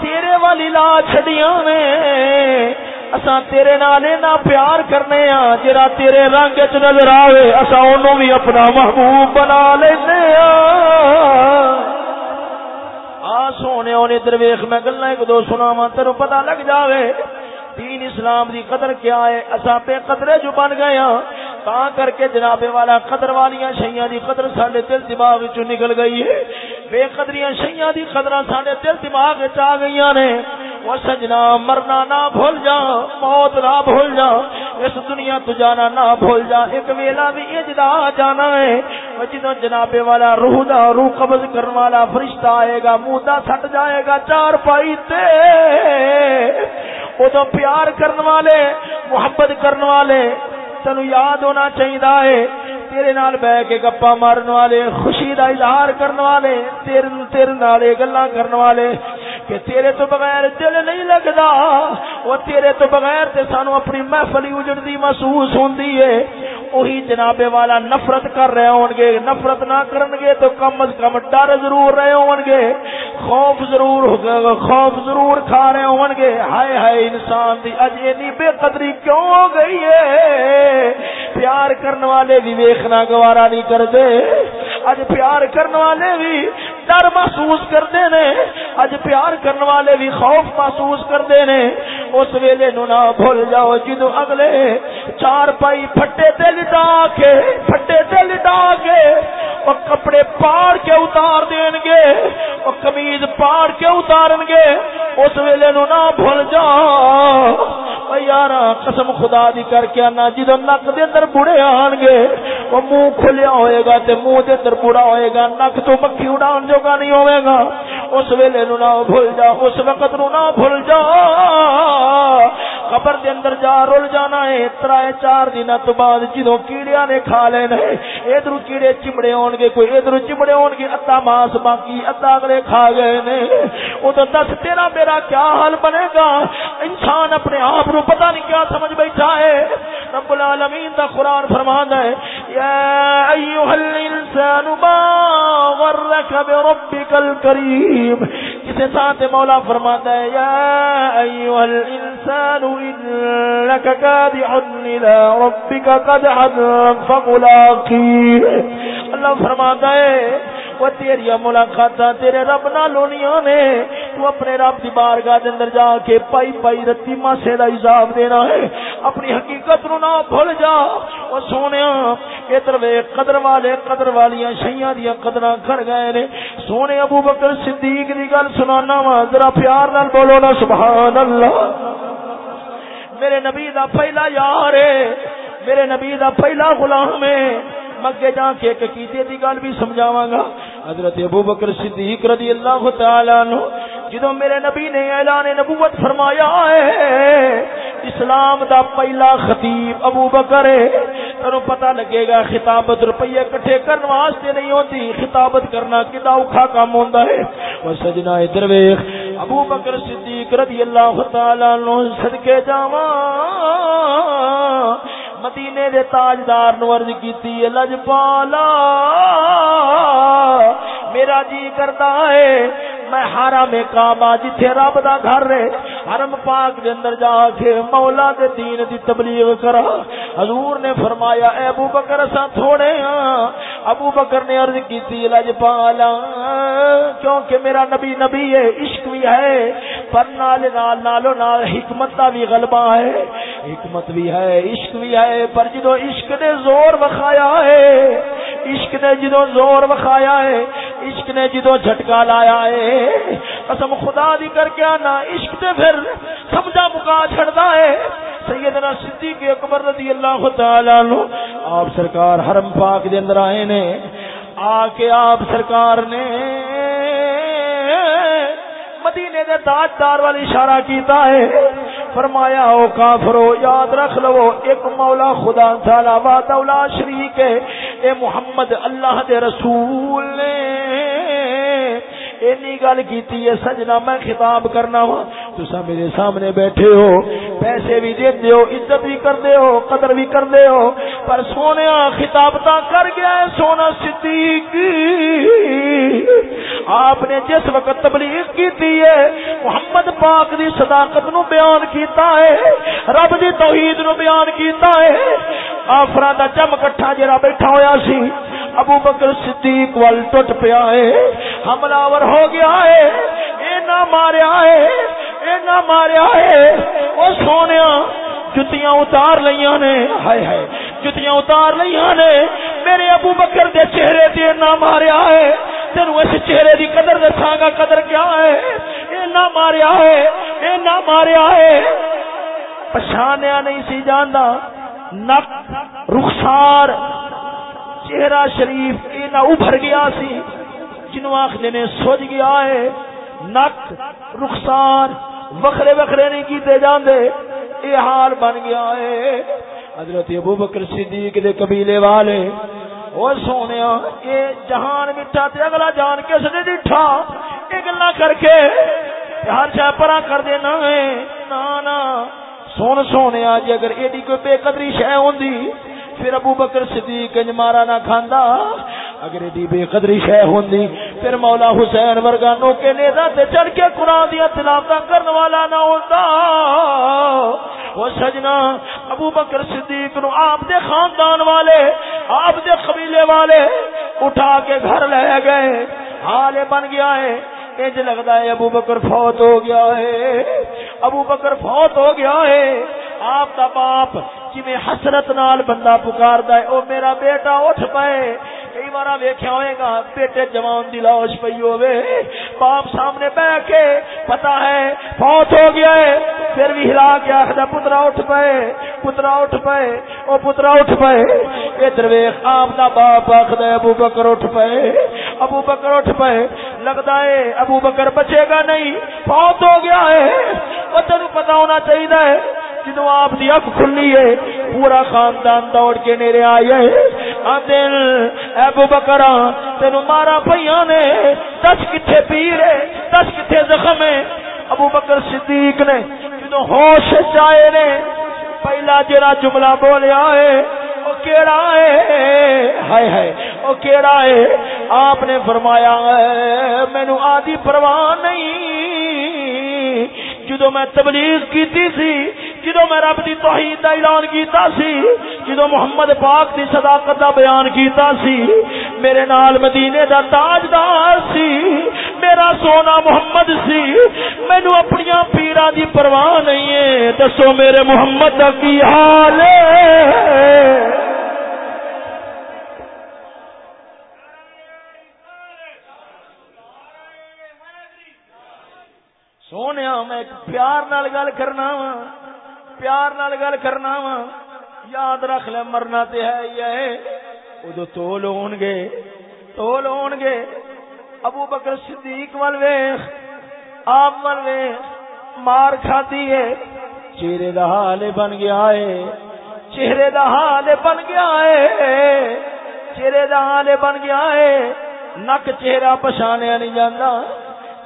تیرے والی لا چھڑیاں نے اسا تیرے نالے نہ پیار کرنے ہاں جرا تیرے رنگ چ نظر آوے اسا اونوں بھی اپنا محبوب بنا لینے ہاں آ سونے اونے درویش میں گلاں ایک دو سناواں، تینوں پتہ لگ جاوے۔ دین اسلام دی قدر کیا ہے؟ اسا بے قدرے جو بن گئے ہاں تا کر کے جناب والا قدر والیاں شیاں دی قدر ساڈے دل دماغ وچوں نکل گئی ہے بے قدریاں شیاں دی قدر ساڈے دل دماغ وچ آ گئیاں نے وہ سجنا مرنا نہ بھول جا موت نہ بھول جا اس دنیا تو جانا نہ بھول جا ایک ویلا بھی اجدا جانا ہے جدو جناب والا روح دا روح قبض کرنے والا فرشتہ آئے گا منہ دا سٹ جائے گا چار پائی تے ادو پیار کرنے والے محبت کرنے والے تینو یاد ہونا چاہیے تیرے نال بہ کے گپا مارن والے، خوشی دا اظہار کرنے والے تیرے تیرے نال گلا کرنے والے۔ کہ تیرے تو بغیر دل نہیں لگتا وہ تیرے تو بغیر تے سانو اپنی محفلی اجڑتی محسوس ہوندی ہے۔ وہی جناب والا نفرت کر رہے ہون گے، نفرت نہ کرن گے تو کم از کم ڈر ضرور رہے ہون گے۔ خوف ضرور خوف ضرور کھا رہے ہون گے۔ ہائے ہائے، انسان دی اج اینی بے قدری کیوں ہو گئی ہے؟ پیار کرنے والے بھی ویکھنا گوارا نہیں کرتے اج پیار کرنے والے بھی ڈر محسوس کرتے نے اج پیار کرنے والے بھی خوف محسوس کرتے نے۔ اس ویلے نو نہ بھول جاؤ، جدو اگلے چار پائی پھٹے تے لٹا کے، پھٹے تے لٹا کے، وہ کپڑے پاڑ کے اتار دین گے، وہ کمیز پاڑ کے اتارن گے۔ اس ویلے نو نہ بھول جا یار قسم خدا دی کر کے آنا جدو نک دے اندر بڑے آن گے، وہ منہ کھلیا ہوئے گا تے منہ دے اندر بڑا ہوئے گا، نک تو مکھی اڑان جو گا نہیں ہوئے گا۔ اس ویلے نو نہ بھول جا، اس وقت نو نہ بھول جا۔ قبر دے اندر جا رول جانا ہے، ترائے چار دن تو بعد جدو کیڑیا نے کھا لینا ہے، ادھر کیڑے چمڑے ہون گے، کوئی ادھر چمڑے ہون گے ادا ماس باقی ادا اگلے کھا گئے نے۔ وہ تو دس تیرا میرا کیا حال بنے گا؟ انسان اپنے آپ نو پتہ نہیں کیا سمجھ بیٹھا ہے۔ رب العالمین دا قرآن فرمان ہے، یا ایوہ الانسان ما غرک بربک الكریم کسے ساتھ مولا فرمان ہے، یا ایوہ الانسان انکا قادع الى ربک قدعا فملاقی اللہ فرمان ہے، وہ تیری ملاقات تیرے رب نہ لونیاں نے تو اپنے رب دی بارگاہ دے اندر جا کے پائی پائی رتی ماسے دا حساب دینا ہے۔ اپنی حقیقت نو نہ بھول جا۔ او سونیا، ادھر وے قدر والے، قدر والیاں شیاں دی قدراں کر گئے نے۔ سونے ابو بکر صدیق دی گل سنانا وا، ذرا پیار نال بولو نا سبحان اللہ میرے نبی دا پہلا یار ہے۔ میرے نبی دا پہلا غلام ہے۔ مگے جا کے ایک عقیدے دی گل بھی سمجھاواں گا۔ حضرت ابو بکر صدیق رضی اللہ تعالی عنہ جدوں میرے نبی نے اعلان نبوت فرمایا ہے، اسلام دا پہلا خطیب ابو بکر ہے۔ تنو پتہ لگے گا خطابت روپیے کٹھے کرن واسطے نہیں ہوتی خطابت کرنا کدا اوکھا کام ہوندا ہے۔ او سجنا ادھر ویکھ، ابو بکر صدیق رضی اللہ تعالی عنہ صدقے جاواں۔ مدینے دے تاجدار نو عرض کیتی ہے لجپالا میرا جی کرتا ہے۔ میں حرم کعبہ جتھے رب دا گھر رہے حرم پاک دے اندر جا کے مولا دے دین دی تبلیغ کرا۔ حضور نے فرمایا، اے ابو بکر، اساں تھوڑے ہاں۔ ابو بکر نے عرض کیتی لج پالا، کیونکہ میرا نبی نبی ہے، عشق بھی ہے، پر نال نال نالو نال حکمت دا بھی غلبہ ہے۔ حکمت بھی ہے، عشق بھی ہے، پر جدو عشق نے زور وکھایا ہے، عشق نے جدو زور وکھایا ہے، عشق نے جدو جھٹکا لایا ہے قسم خدا دی کر کے آنا، عشق تے پھر سمجھا مکا چھڑدا ہے۔ سیدنا صدیق اکبر رضی اللہ تعالی عنہ آپ سرکار حرم پاک دے اندر آئے نے۔ آ کے آپ سرکار نے مدینے دے تاجدار والی اشارہ کیتا ہے۔ فرمایا، او کافرو، یاد رکھ لو، ایک مولا خدا تعالی وا دولا شریک ہے۔ اے محمد، اللہ دے رسول نے اینی گل کیتی ہے، سجنا میں خطاب کرنا وا۔ تسا میرے سامنے بیٹھے ہو۔ پیسے بھی دے دیو عزت بھی کر دے ہو، قدر بھی کر دے ہو۔ پر سونے خطابتا کر گیا ہے سونا صدیق۔ آپ نے جس وقت تبلیغ کی ہے، محمد پاک دی صداقت نو بیان کیتا ہے، رب دی توحید نو بیان کیتا ہے۔ آفرا دا جم کٹھا جرا بیٹھا ہویا سی۔ ابو بکر صدیق وال ٹوٹ پیا ہے، حملہ ور ہو گیا ہے، اے نہ ماریا ہے، اے نہ ماریا ہے۔ او سونیا، جتیاں اتار لیاں نے، ہائے ہائے، جتیاں اتار لیاں نے۔ میرے ابو بکر دے چہرے تے نہ ماریا ہے تینو اس چہرے دی قدر دساں گا قدر کیا ہے۔ اے نہ ماریا ہے، اے نہ ماریا ہے۔ پچھانیا نہیں سی جاندا، نک، رخسار چہرہ شریف اینا ابھر گیا سی جنو آخر نے سوج گیا ہے، نک، رخسار، وکھرے وکھرے نہیں کیتے جاندے یہ حال بن گیا ہے۔ حضرت ابو بکر صدیق دے قبیلے والے وہ سونے یہ جہان میٹھا تے اگلا جان کس نے ڈٹھا یہ گلا کر کے ہر شہ پرا کر دینا ہے نا سن سونے جی اگر ایڈی کوئی بے قدری شہ ہوندی پھر ابو بکر صدیق انج مارا نہ کھاندا، اگر دی بے قدری شے ہوندی، پھر مولا حسین ورگا نوکے نیزا تے چڑھ کے قرآن دیا تلاوتاں کرن والا نہ ہوندا وہ سجنا، ابو بکر صدیق نو آپ دے خاندان والے، آپ دے قبیلے والے اٹھا کے گھر لے گئے۔ حال بن گیا ہے، انج لگتا ہے ابو بکر فوت ہو گیا ہے۔ ابو بکر فوت ہو گیا ہے، آپ کا باپ جی حسرت نال بندہ پکار ہے او میرا بیٹا اٹھ پائے کئی بار ویکیا ہوئے گا، بیٹے جوان دی لاش پی ہوے باپ سامنے بہ کے پتا ہے، فوت ہو گیا ہے۔ پھر بھی ہلا کے آخر پترا اٹھ پائے پترا اٹھ پائے او پترا اٹھ پائے ادھر ویخ آپ دا باپ آخر ابو بکر اٹھ پائے ابو بکر اٹھ پائے لگتا ہے، ابو بکر بچے گا نہیں۔ فوت ہو گیا ہے۔ وہ تین پتا ہونا چاہیے جدو آپ کی اک کھلی ہے، پورا خاندان دوڑ کے نیرے آئے دن ابو بکرا تین مارا پہ نے، دس کتنے پیر ہے، دس کتنے زخم ہے۔ ابو بکر صدیق نے جدو ہوش چائے نے، پہلا جرا جملہ بولیا ہے وہ کیڑا ہے؟ ہائے ہائے وہ کیڑا ہے؟ آپ نے فرمایا مینو آدھی پرواہ نہیں۔ جدو میں تبلیغ کیتی سی جدو میں رب دی توحید دا اعلان کیتا سی جدو محمد پاک دی صداقت دا بیان کیتا سی، میرے نال مدینے دا تاجدار سی، میرا سونا محمد سی مینو اپنی پیرا دی پرواہ نہیں ہے، دسو میرے محمد دا کی حال ہے؟ سونے میں پیار نال گل کرنا وا پیار نال گل کرنا وا یاد رکھ لے مرنا تے ہے یہ ادو تول ہون گے تول ہون گے ابو بکر صدیق ول ویخ آپ ول ویخ مار کھاتی ہے چہرے دا حال بن گیا ہے چہرے دا حال بن گیا ہے چہرے دا حال بن گیا ہے نک چہرہ پچھانیا نہیں جانا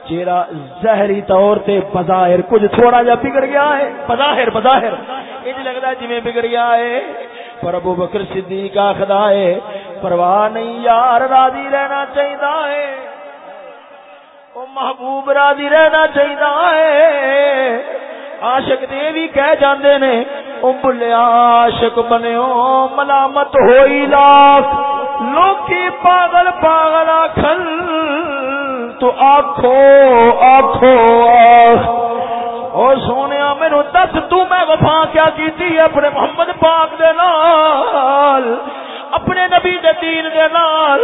چہرہ زہری طور تے بظاہر کچھ تھوڑا جا بگڑ گیا ہے۔ بظاہر بظاہر۔ یہ لگتا ہے جی بگڑ گیا ہے۔ پر ابو بکر صدیق آخدا ہے، پرواہ نہیں یار، راضی رہنا چاہیے وہ محبوب راضی رہنا چاہیے عاشق دے بھی کہہ جاندے نے، او بلیا عاشق بنیو، ملامت ہوئی لاکھ۔ لوکی پاگل پاگل آکھن۔ تو آخو آخو اور سونے میرے دس، تو میں وفا کیا کی اپنے محمد پاک دے نال، اپنے نبی دے دین دے نال۔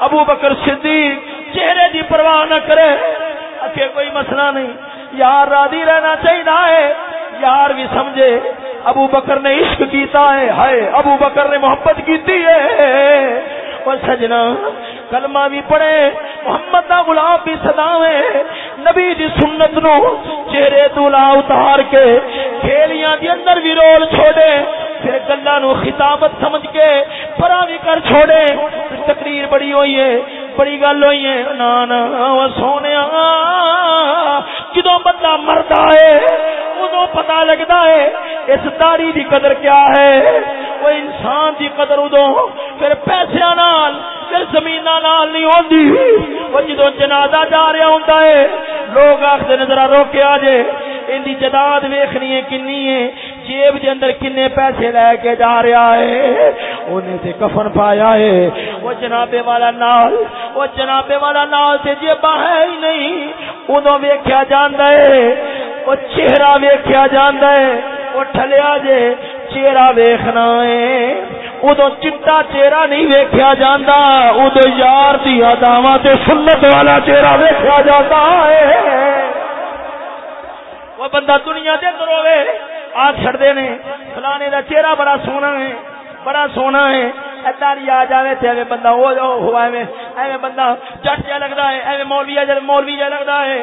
ابو بکر صدیق چہرے دی پرواہ نہ کرے۔ اکے کوئی مسئلہ نہیں۔ یار راضی رہنا چاہیے یار بھی سمجھے۔ ابو بکر نے عشق کیتا ہے۔ ہائے، ابو بکر نے محبت کیتی ہے۔ اور سجنا، کلمہ بھی پڑھے، محمد دا غلام بھی سداوے نبی دی سنت نو چہرے تو لا اتار کے کھیلیاں دی اندر بھی رول چھوڑے، پھر گلاں نو خطابت سمجھ کے پرا بھی کر چھوڑے تقریر بڑی ہوئی ہے۔ بڑی گل ہوئی ہے۔ نا نا سونے جدو بندہ مردا ہے ادو پتا لگتا ہے اس داری دی قدر کیا ہے۔ وہ انسان دی قدر ادو پھر پیسے نال، پھر زمین نال نہیں ہوتی وہ جدو جنازہ جا رہا ہوں ہے، لوگ آخر نظر روکے آ جے، ان دی جداد ویخنی ہے کنی ہے۔ جیب دے اندر کنے پیسے لے کے جا رہا ہے۔ انہیں سے کفن پایا ہے۔ وہ جنابے والا نال، وہ جنابے والا نال سے جیبا ہے ہی نہیں۔ ادو ویکیا جانا ہے۔ وہ چہرہ ویکیا جانا ہے۔ وہ ٹھلیا جے چہرہ ویخنا ہے۔ ادو چٹا چہرہ نہیں ویکیا جانا ادو یار دیا داوا سنت والا چہرہ ویکیا جاتا ہے۔ وہ بندہ دنیا دے اندر ہوے آ چھڑتے نے، فلانے دا چہرہ بڑا سونا ہے، بڑا سونا ہے اداری آ جائے تے ایویں بندہ ہو ہوا ایویں ایویں بندہ جٹ جا لگتا ہے، ایویں مولوی جا مولوی جا لگتا ہے۔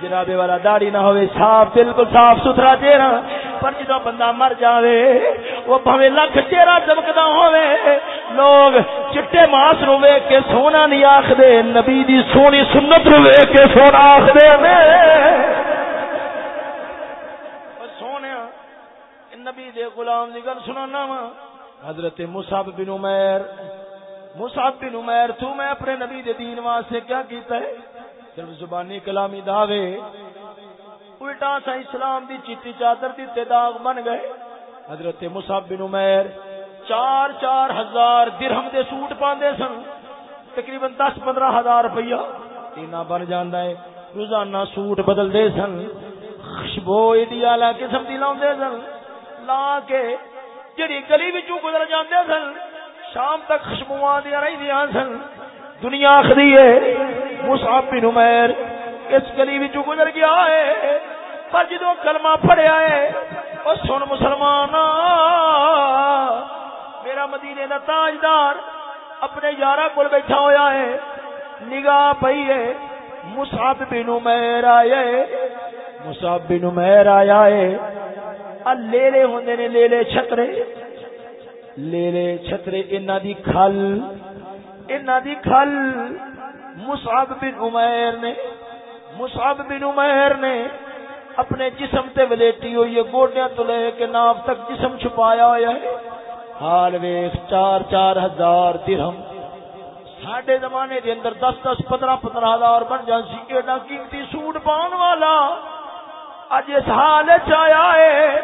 جنابے والا داڑی نہ ہوئے، صاف، بالکل صاف ستھرا چہرہ۔ پر جدو بندہ مر جاوے، وہ بھوے لکھ چہرہ چمکدا ہوئے لوگ چٹے ماس نو ویکھ کے سونا نہیں آکھدے نبی دی سونی سنت نو ویکھ کے سونا آکھدے نے سونیا نبی دے غلام دی گل سنانا وا۔ حضرت مصعب بن عمر مصعب بن عمر تو میں اپنے نبی دے دین واسطے کیا کیتا ہے؟ صرف زبانی کلامی دعوے۔ الٹا سا اسلام دی چیٹی چادر دی تداغ بن گئے۔ حضرت مصعب بن عمر چار چار ہزار درہم دے سوٹ پاندے سن۔ تقریباً دس پندرہ ہزار روپیہ۔ اینا بن جاندا ہے۔ روزانہ سوٹ بدل دے سن۔ خوشبو ایڈی آلہ قسم دی لاؤں دے سن۔ لا کے جڑی گلی وچوں گزر جاندے سن، شام تک خوشبو دیا رہندیاں سن۔ دنیا آخری ہے، مصعب بن عمیر اس گلی وچوں گزر گیا ہے۔ پر جدو کلمہ پڑھیا ہے، او سن مسلمان میرا مدینے دا تاجدار اپنے یارہ کول بیٹھا ہویا ہے۔ نگاہ پئی ہے، مصعب بن عمیر آیا ہے۔ مصعب بن عمیر آیا ہے۔ لے لے ہوندے نے لے لے چھترے لے لے چھترے انہاں دی کھل، انہاں دی کھل مصعب بن عمیر نے، مصعب بن عمیر نے اپنے جسم تے ولیٹی ہوئی ہے، گوڈیاں تو لے کے ناف تک جسم چھپایا ہوا ہے۔ حال ویخ چار چار ہزار درہم۔ ساڈے زمانے دے اندر دس دس پندرہ پندرہ ہزار بن جان سی، ایڈا قیمتی سوٹ پان والا۔ اج اس حال چیا ہے۔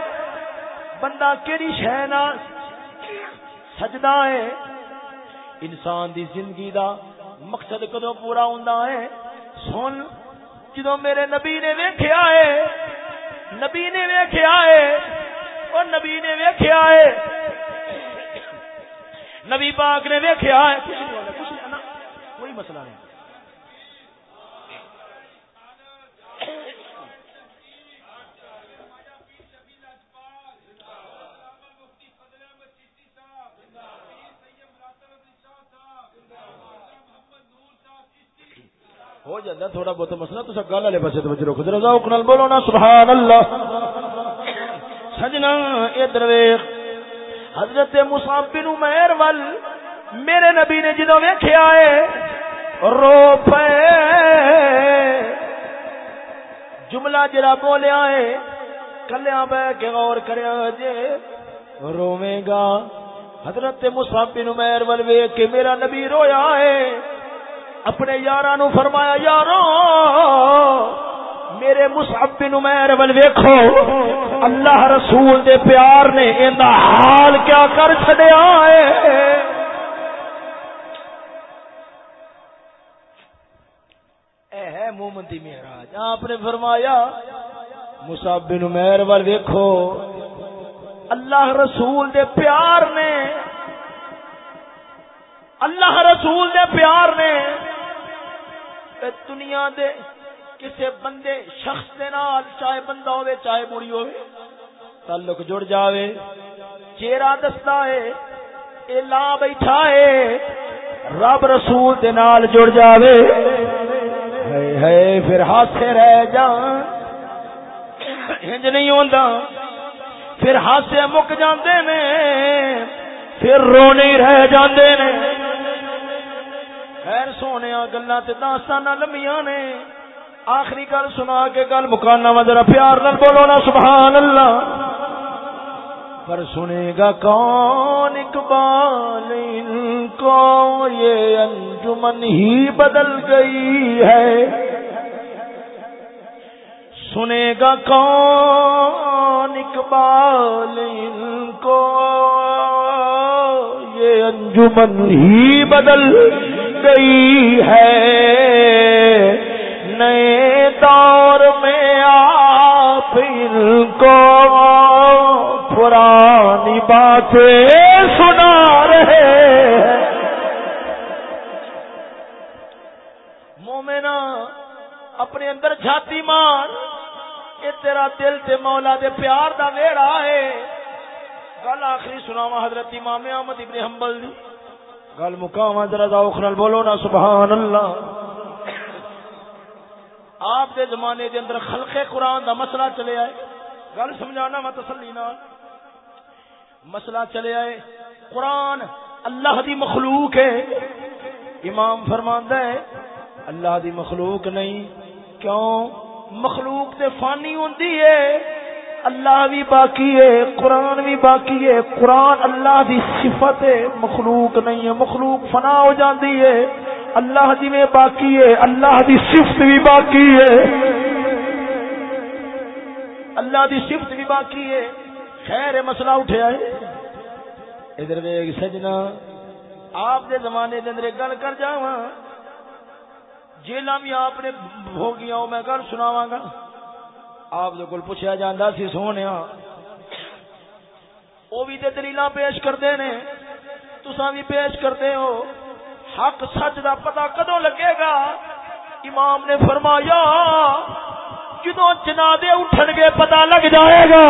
بندہ کیڑی شہ سجدا ہے۔ انسان دی زندگی دا مقصد کدو پورا ہوندا ہے؟ سن جدو میرے نبی نے ویکھیا ہے، نبی نے ویکھیا ہے اور نبی نے ویکھیا ہے۔ نبی پاک نے ویکھیا ہے۔ کوئی مسئلہ نہیں۔ ہو جاتا تھوڑا بہت مسئلہ، تو گل والے پاس توجہ رکھو۔ ذرا ذوق نال بولو نا سبحان اللہ سجنا ادھر ویکھ حضرت مصعب بن عمیر ول میرے نبی نے جدوں ویکھیا ہے، رو پے۔ جملہ جڑا بولیا ہے کلیاں بہ کے غور کریا جے روویں گا۔ حضرت مصعب بن عمیر ول ویکھ کے میرا نبی رویا ہے۔ اپنے یار فرمایا، یارو، میرے مصعب بن عمیر ول ویکھو، اللہ رسول دے پیار نے ایندا حال کیا کر چھڈیا ہے? اے ہے مومن دی معراج، آپ نے فرمایا، مصعب بن عمیر ول ویکھو، اللہ رسول دے پیار نے، اللہ رسول دے پیار نے دنیا دے کسے بندے، شخص دے نال، چاہے بندہ ہوے چاہے بڑی ہوے تعلق جڑ جاوے، چہرہ دستا ہے، اے لا بیٹھا ہے، رب رسول دے نال جڑ جاوے، ہائے ہائے، پھر ہاتھے رہ جان انج نہیں ہوندا، پھر ہاسے مک جاندے نے، پھر رونے رہ جاندے نے خیر سونے گلا داستان لمیاں نے۔ آخری گل سنا کے گل مکانا ذرا پیار نال بولو نا سبحان اللہ پر سنے گا کون اقبال ان کو، یہ انجمن ہی بدل گئی ہے۔ سنے گا کون اقبال ان کو، یہ انجمن ہی بدل گئی ہے۔ نئے دور میں آپ ان کو پرانی باتیں سنا رہے ہیں۔ مومنا اپنے اندر جھاتی مار۔ یہ تیرا دل تے مولا دے پیار دا ویڑا ہے۔ گل آخری سناوا حضرت امام احمد ابن حنبل دی۔ گل مقام ذرا ذوق نال بولو نا، سبحان اللہ۔ آپ دے زمانے دے اندر خلق قرآن دا مسئلہ چلے آئے۔ گل سمجھانا میں تسلی نال۔ مسئلہ چلے آئے۔ قرآن اللہ دی مخلوق ہے۔ امام فرماندا ہے، اللہ دی مخلوق نہیں۔ کیوں؟ مخلوق تے فانی ہوندی ہے۔ اللہ بھی باقی ہے، قرآن بھی باقی ہے۔ قرآن اللہ دی صفت ہے، مخلوق نہیں ہے۔ مخلوق فنا ہو جاندی ہے۔ اللہ جی میں باقی ہے، اللہ دی صفت بھی باقی ہے۔ اللہ دی صفت بھی باقی ہے۔ خیر مسئلہ اٹھیا ہے ادھر دیکھ سجنا۔ آپ دے زمانے دے اندر گل کر جاواں۔ جیلاں بھی آپ نے ہو گیا میں گل سناواں گا۔ آپ کول پوچھا جانا سی سونے وہ بھی تے دلیل پیش کرتے نے۔ تسا بھی پیش کرتے ہو۔ حق سچ دا پتہ کدو لگے گا؟ امام نے فرمایا جدو جنادے اٹھن گے پتہ لگ جائے گا۔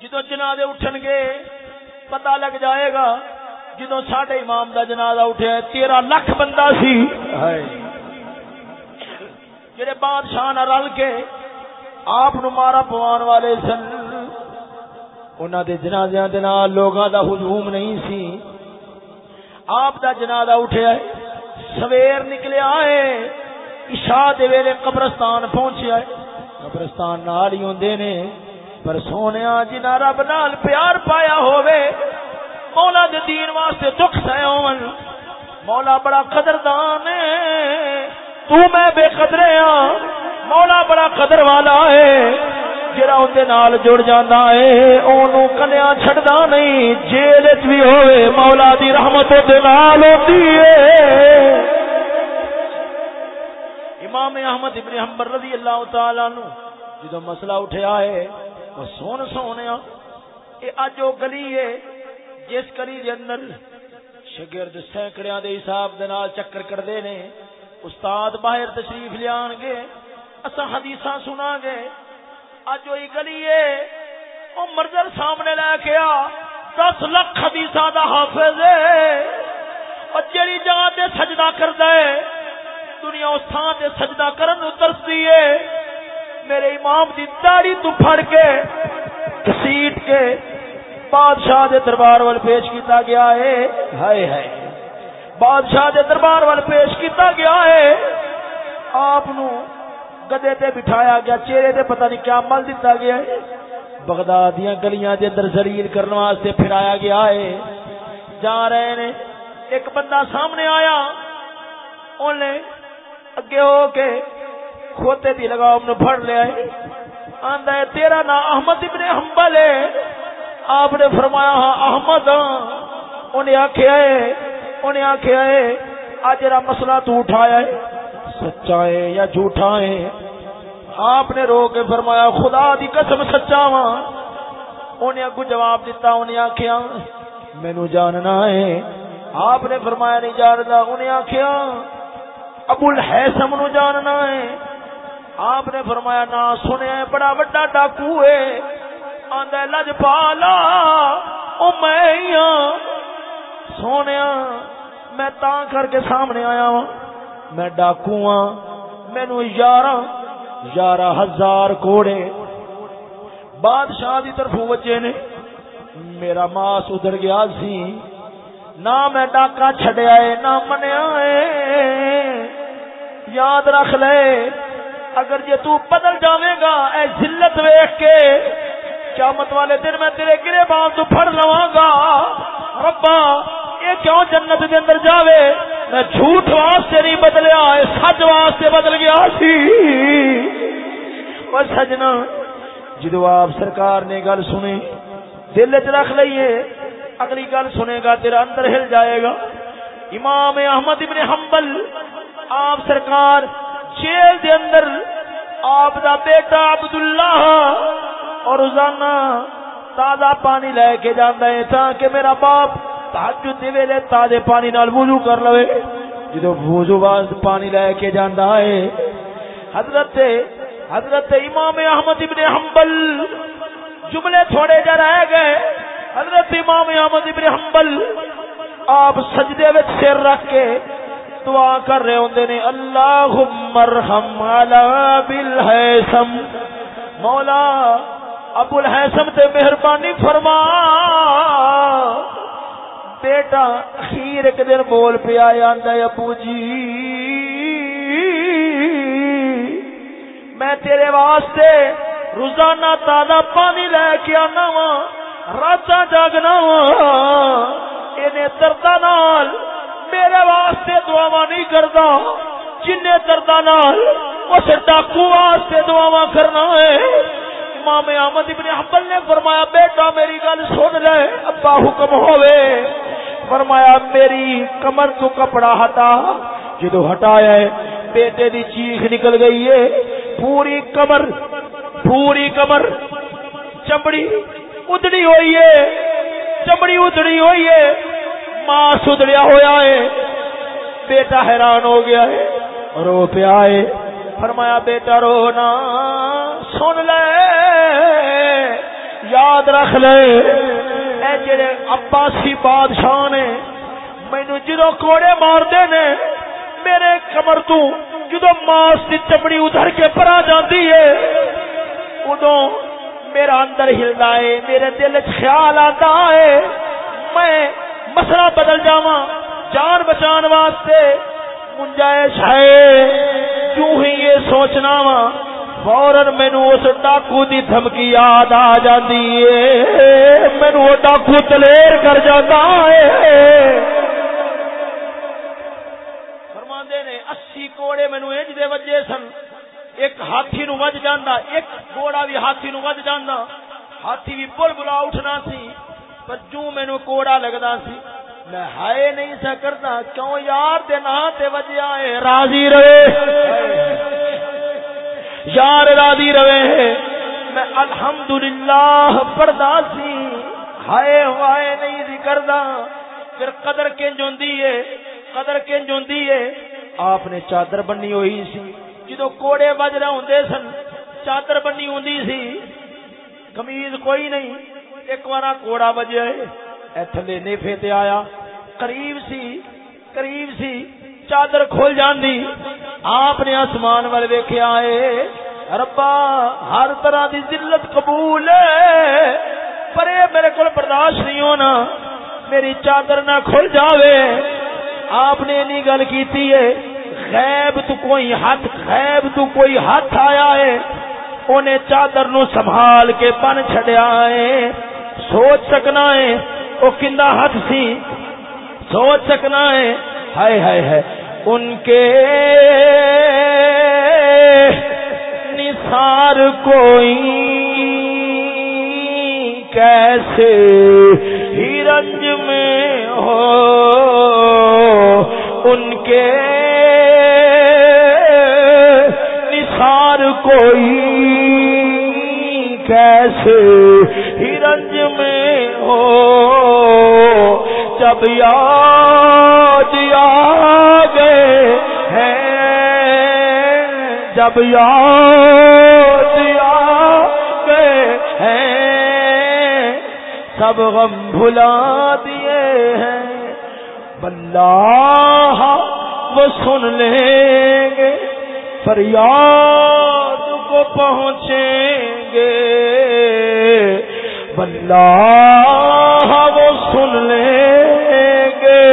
جدو جنادے اٹھن گے پتہ لگ جائے گا۔ جدو ساڈے امام دا جنازہ اٹھیا تیرہ لاکھ بندہ سی۔ جڑے بادشاہ نہ رل کے آپ مارا پوان والے سن۔ انہاں دے جنازیاں دے نال لوگاں دا ہجوم نہیں سی۔ آپ دا جنازہ اٹھیا ہے، سویر نکلیا ہے عشاء دے ویلے قبرستان پہنچیا ہے۔ قبرستان نال ہی ہوندے نے۔ پر سونیا جنہ رب نال پیار پایا ہووے، مولا دے دین واسطے دکھ سہ ہون۔ مولا بڑا قدردان ہے۔ تو میں بے قدرے ہاں۔ مولا بڑا قدر والا ہے۔ جڑا اندے نال جڑ جاندا ہے، اونوں کلیا چھڑدا نہیں۔ جیل وچ بھی ہوے مولا دی رحمت دے نال ہوندی ہے۔ امام احمد ابن حنبل رضی اللہ تعالی عنہ جدوں مسئلہ اٹھیا ہے، وہ سون سونیا اے اج او گلی ہے، جس گلی دے اندر شاگرد سینکڑیاں دے حساب دے نال چکر کردے نے۔ استاد باہر تشریف لیان گے اسا حدیثاں سنا گے۔ اج وہی گلی ہے، او سامنے لے کے آ، دس لاکھ حدیثاں دا حافظ ہے۔ اور جڑی جگہ تے سجدہ کردا ہے، دنیا اس تھان تے سجدہ کرن نو ترسدی ہے۔ میرے امام دی داڑھی تو پھڑ کے گھسیٹ کے بادشاہ دے دربار وال پیش کیتا گیا ہے۔ ہائے ہائے۔ بادشاہ دے دربار وال پیش کیتا گیا ہے۔ آپ گدے تے بٹھایا گیا، چہرے تے پتہ نہیں کیا مل دیتا گیا ہے۔ بغداد دیاں گلیاں دے اندر ذلیل کرنے واسطے پھرایا گیا ہے۔ جا رہے نے، ایک بندہ سامنے آیا۔ انہیں اگے ہو کے کھوتے دی لگاؤ نو پھڑ لیا ہے۔ آندا ہے، تیرا نام احمد ابن حنبل ہے۔ آپ نے فرمایا ہاں احمد۔ ہاں انہیں آخیا ہے انہیں آخیا ہے آج جرا مسئلہ تو اٹھایا ہے سچا ہے یا جھوٹا ہے آپ نے رو کے فرمایا، خدا دی قسم سچا وا انہیں اگو جواب دیتا انہیں آخیا مینو جاننا ہے۔ آپ نے فرمایا، نہیں جانتا انہیں آخیا ابو الحسم نو جاننا ہے۔ آپ نے فرمایا نہ سنیا بڑا بڑا ڈاکو ہے۔ آندا لج پالا، او میں ہاں۔ سونے میں تا کر کے سامنے آیا ہوں میں ڈاکو ہاں مینو یارہ یارہ ہزار کوڑے۔ بادشاہ دی طرف بچے نے، میرا ماس ادھر گیا سی، نہ میں ڈاکا چھڈیا ہے نہ منیا ہے یاد رکھ لے، اگر جے تو بدل جاوے گا، اے ذلت ویکھ کے، قیامت والے دن میں تیرے گرے بان تو پھڑ لواں گا۔ ربا کیوں جنت دے اندر جاوے؟ میں جھوٹ واسطے نہیں بدلیا سچ واسطے بدل گیا سی۔ او سجنا، جدو آپ سرکار نے گل سنی، دل وچ رکھ لئیے، اگلی گل سنے گا، تیرا اندر ہل جائے گا۔ امام احمد ابن حنبل، آپ سرکار جیل دے اندر، آپ دا بیٹا عبداللہ اور روزانہ تازہ پانی لے کے جانا ہے، تاکہ میرا باپ تحجد دے ویلے تازے پانی نال وضو کر لوے۔ جدو وضو واس پانی لے کے جاندا ہے، حضرت حضرت امام احمد ابن حنبل جملے تھوڑے جا رہ گئے۔ حضرت امام احمد ابن حنبل آپ سجدے وچ سر رکھ کے دعا کر رہے ہوندے نے، اللہم ارحم علی بالحسم مولا ابو الحسن تے مہربانی فرما۔ بیٹا اخیر ایک دن بول پیا آندا ابو جی میں تیرے واسطے روزانہ تازہ پانی لے کے آنا وا رات جاگنا وا انہیں درد نال میرے واسطے دعا نہیں کرتا جن درد نال اس ڈاکو واسطے دعا کرنا ہے۔ امام احمد ابن حنبل نے فرمایا، بیٹا میری گل سن لے، ابا حکم ہوئے۔ فرمایا، میری کمر تو کپڑا ہٹا، جدو ہٹایا ہے، بیٹے دی چیخ نکل گئی ہے۔ پوری کمر پوری کمر، چمڑی ادڑی ہوئی ہے، چمڑی ادڑی ہوئی ہے۔ ماں سدڑیا ہوا ہے، بیٹا حیران ہو گیا ہے، رو پیا ہے۔ فرمایا، بیٹا، رو نا، سن لے۔ یاد رکھ لے۔ اے جڑے عباسی بادشاہ نے مینو جدو کوڑے مارتے نے، میرے کمر تو جدو ماس کی چمڑی ادھر کے پرا جاتی ہے ادو میرا اندر ہلدا ہے، میرے دل خیال آتا ہے۔ میں مسئلہ بدل جاواں، جان بچان واسطے گنجائش ہے۔ کیوں ہی یہ سوچنا وا۔ فورن مینو اس ڈاکو دی دھمکی یاد آ جاتی ہے۔ مینو وہ ڈاکو دلیر کر جاتا ہے۔ فرماندے نے اسی کوڑے مینو انج دے وجے سن۔ ایک ہاتھی نو وج جانا ایک گھوڑا بھی ہاتھی نو وج جانا ہاتھی بھی بل بلا اٹھنا سی، پر جو مینو کوڑا لگتا سی، میں ہائے نہیں سا کرتا کیوں یار دے نا تے وجیا ہے؟ راضی رہے۔ یار راضی رہے میں الحمدللہ پڑھدا سی۔ ہائے ہائے نہیں سی کردا پھر قدر کنج ہوندی ہے۔ قدر کنج ہوندی ہے۔ آپ نے چادر بنی ہوئی سی۔ جدو کوڑے بج رہے ہوندے سن، چادر بنی ہوندی سی۔ کمیز کوئی نہیں۔ ایک بار کوڑا بجیا ہے۔ تھلے نیفے تے آیا۔ قریب سی قریب سی۔ چادر کھول جاندی۔ آپ نے آسمان والے ویکھے آئے ربا، ہر طرح دی ذلت قبول ہے۔ پر میرے کو برداشت نہیں ہونا۔ میری چادر نہ کھل جاوے۔ آپ نے نہیں گل کیتی ہے۔ غیب تو کوئی ہاتھ، غیب تو کوئی ہاتھ آیا ہے۔ انہیں چادر نو سنبھال کے بن چھڑیا ہے۔ سوچ سکنا ہے وہ کندا ہاتھ سی۔ سوچ سکنا ہے ہائے ہائے ہے ان کے نثار کوئی کیسے ہی رنج میں ہو؟ ان کے نثار کوئی کیسے ہی رنج میں ہو؟ جب یاد جب یاد گئے ہیں، سب غم بھلا دیے ہیں۔ بندہ وہ سن لیں گے، فریاد کو پہنچیں گے۔ بندہ وہ سن لیں گے،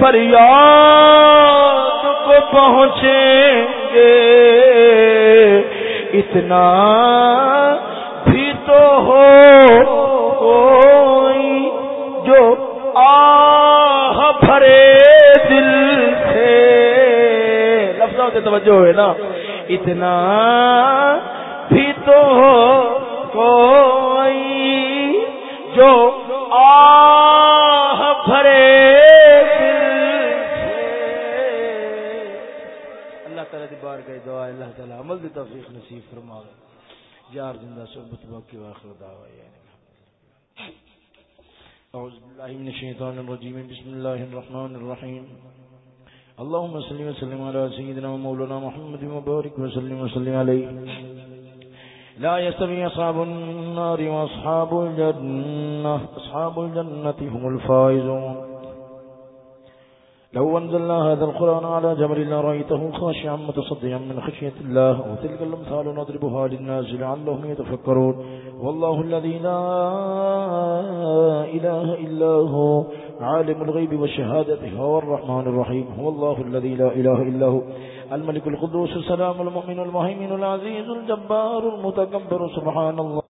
فریاد کو پہنچیں گے۔ اتنا بھی تو ہو کوئی جو آہ بھرے دل سے۔ لفظوں سے توجہ ہوئے نا۔ اتنا بھی تو ہو کوئی تعالیٰ توفیق نصیب فرما یار زندہ صحبت مطلب باقی واخر دعوا یعنی أعوذ بالله من الشيطان الرجيم بسم الله الرحمن الرحيم اللهم صل وسلم على سيدنا ومولانا محمد وبارك وسلم وسلم عليه لا يستوي أصحاب النار وأصحاب الجنة أصحاب الجنة هم الفائزون۔ لو أنزلنا هذا القرآن على جبل لرأيته خاشعا متصديا من خشية الله وتلك الأمثال نضربها للناس لعلهم يتفكرون. والله الذي لا إله إلا هو، عالم الغيب والشهادة، هو الرحمن الرحيم، هو الله الذي لا إله إلا هو. الملك القدوس، السلام المؤمن المهيمن العزيز الجبار المتكبر، سبحان الله.